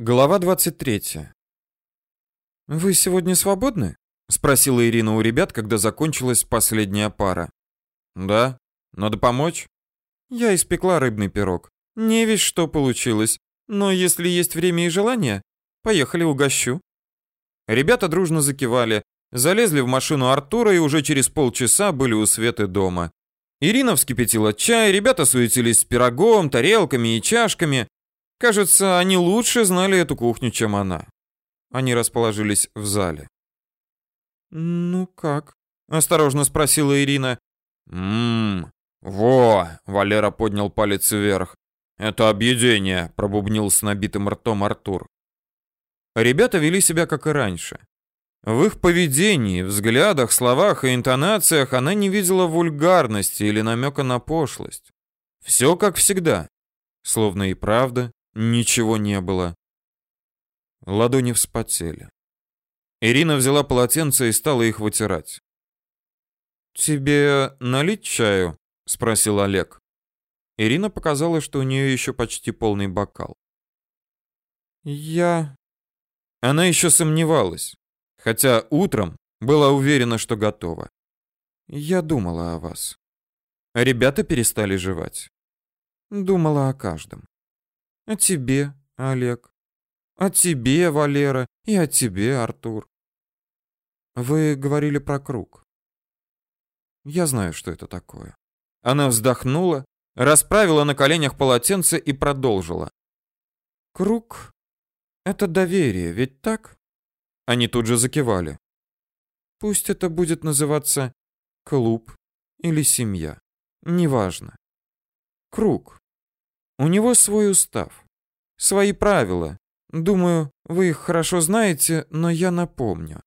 Глава 23. Вы сегодня свободны? спросила Ирина у ребят, когда закончилась последняя пара. Да. Надо помочь? Я испекла рыбный пирог. Не весь что получилось, но если есть время и желание, поехали угощу. Ребята дружно закивали, залезли в машину Артура и уже через полчаса были у Светы дома. Ирина вскипятила чай, ребята суетились с пирогом, тарелками и чашками, Кажется, они лучше знали эту кухню, чем она. Они расположились в зале. «Ну как?» — осторожно спросила Ирина. «Ммм, во!» — Валера поднял палец вверх. «Это объедение», — пробубнил с набитым ртом Артур. Ребята вели себя как и раньше. В их поведении, взглядах, словах и интонациях она не видела вульгарности или намека на пошлость. Все как всегда, словно и правда Ничего не было. Ладони вспотели. Ирина взяла полотенце и стала их вытирать. «Тебе налить чаю?» — спросил Олег. Ирина показала, что у нее еще почти полный бокал. «Я...» Она еще сомневалась, хотя утром была уверена, что готова. «Я думала о вас». Ребята перестали жевать. Думала о каждом. О тебе, Олег. О тебе, Валера, и о тебе, Артур. Вы говорили про круг. Я знаю, что это такое. Она вздохнула, расправила на коленях полотенце и продолжила. Круг — это доверие, ведь так? Они тут же закивали. Пусть это будет называться клуб или семья, неважно. Круг у него свой устав, свои правила. Думаю, вы их хорошо знаете, но я напомню.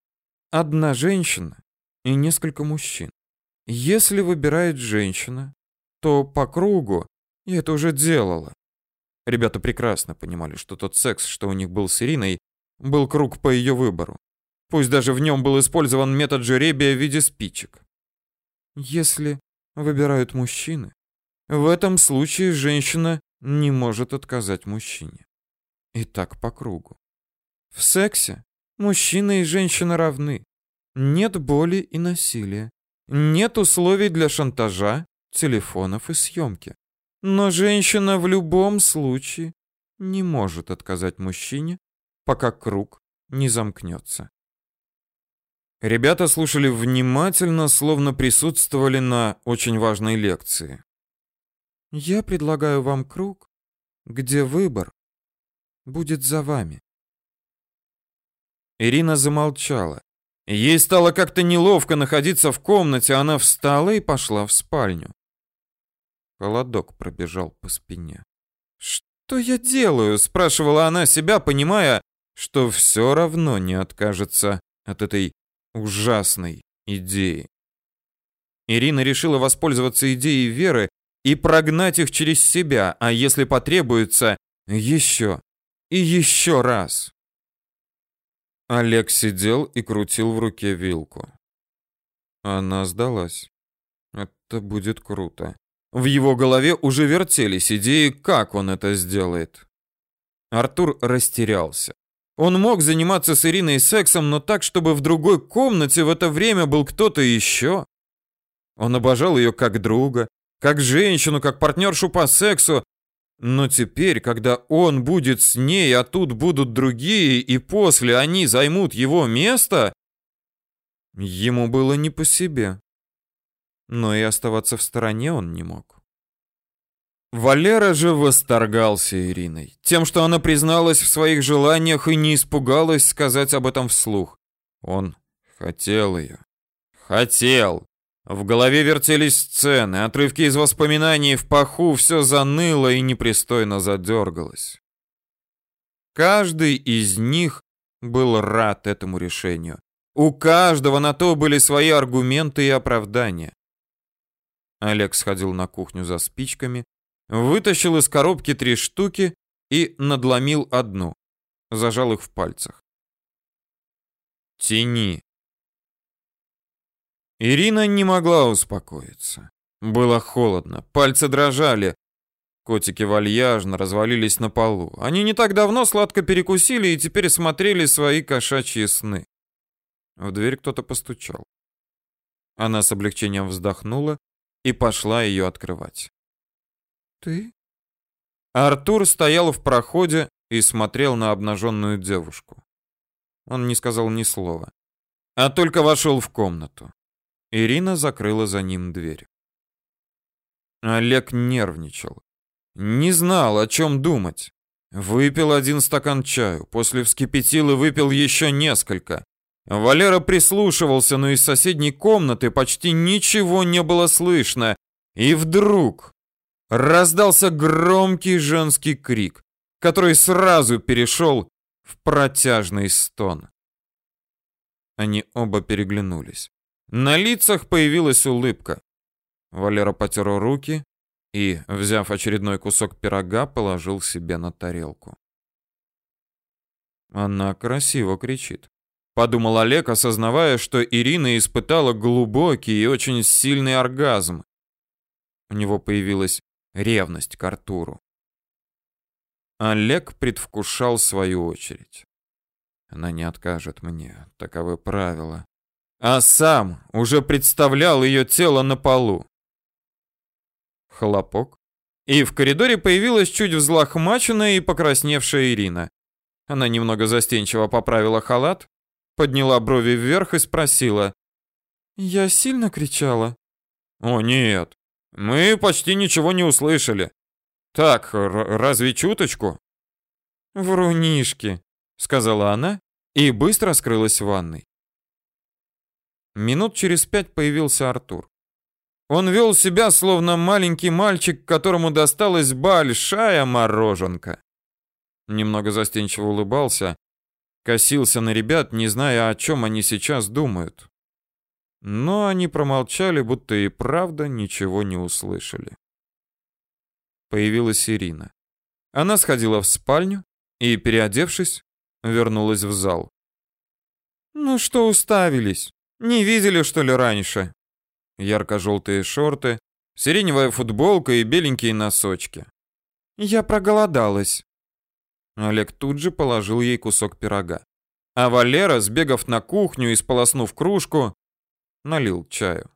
Одна женщина и несколько мужчин. Если выбирает женщина, то по кругу, я это уже делала. Ребята прекрасно понимали, что тот секс, что у них был с Ириной, был круг по ее выбору. Пусть даже в нем был использован метод жеребия в виде спичек. Если выбирают мужчины, в этом случае женщина не может отказать мужчине. И так по кругу. В сексе мужчина и женщина равны. Нет боли и насилия. Нет условий для шантажа, телефонов и съемки. Но женщина в любом случае не может отказать мужчине, пока круг не замкнется. Ребята слушали внимательно, словно присутствовали на очень важной лекции. Я предлагаю вам круг, где выбор будет за вами. Ирина замолчала. Ей стало как-то неловко находиться в комнате, она встала и пошла в спальню. Холодок пробежал по спине. «Что я делаю?» — спрашивала она себя, понимая, что все равно не откажется от этой ужасной идеи. Ирина решила воспользоваться идеей Веры и прогнать их через себя, а если потребуется, еще и еще раз. Олег сидел и крутил в руке вилку. Она сдалась. Это будет круто. В его голове уже вертелись идеи, как он это сделает. Артур растерялся. Он мог заниматься с Ириной сексом, но так, чтобы в другой комнате в это время был кто-то еще. Он обожал ее как друга, как женщину, как партнершу по сексу. Но теперь, когда он будет с ней, а тут будут другие, и после они займут его место, ему было не по себе. Но и оставаться в стороне он не мог. Валера же восторгался Ириной, тем, что она призналась в своих желаниях и не испугалась сказать об этом вслух. Он хотел ее. Хотел. В голове вертелись сцены, отрывки из воспоминаний в паху, все заныло и непристойно задергалось. Каждый из них был рад этому решению. У каждого на то были свои аргументы и оправдания. Олег сходил на кухню за спичками, вытащил из коробки три штуки и надломил одну, зажал их в пальцах. «Тяни», Ирина не могла успокоиться. Было холодно, пальцы дрожали. Котики вальяжно развалились на полу. Они не так давно сладко перекусили и теперь смотрели свои кошачьи сны. В дверь кто-то постучал. Она с облегчением вздохнула и пошла ее открывать. «Ты?» Артур стоял в проходе и смотрел на обнаженную девушку. Он не сказал ни слова, а только вошел в комнату. Ирина закрыла за ним дверь. Олег нервничал. Не знал, о чем думать. Выпил один стакан чаю, после вскипятил и выпил еще несколько. Валера прислушивался, но из соседней комнаты почти ничего не было слышно. И вдруг раздался громкий женский крик, который сразу перешел в протяжный стон. Они оба переглянулись. На лицах появилась улыбка. Валера потер руки и, взяв очередной кусок пирога, положил себе на тарелку. Она красиво кричит, подумал Олег, осознавая, что Ирина испытала глубокий и очень сильный оргазм. У него появилась ревность к Артуру. Олег предвкушал свою очередь. Она не откажет мне, таковы правила а сам уже представлял ее тело на полу. Хлопок. И в коридоре появилась чуть взлохмаченная и покрасневшая Ирина. Она немного застенчиво поправила халат, подняла брови вверх и спросила. «Я сильно кричала?» «О, нет. Мы почти ничего не услышали. Так, разве чуточку?» «Врунишки», — сказала она и быстро скрылась в ванной. Минут через пять появился Артур. Он вел себя словно маленький мальчик, которому досталась большая мороженка. Немного застенчиво улыбался, косился на ребят, не зная, о чем они сейчас думают. Но они промолчали, будто и правда ничего не услышали. Появилась Ирина. Она сходила в спальню и, переодевшись, вернулась в зал. «Ну что уставились? Не видели, что ли, раньше? Ярко-желтые шорты, сиреневая футболка и беленькие носочки. Я проголодалась. Олег тут же положил ей кусок пирога. А Валера, сбегав на кухню и сполоснув кружку, налил чаю.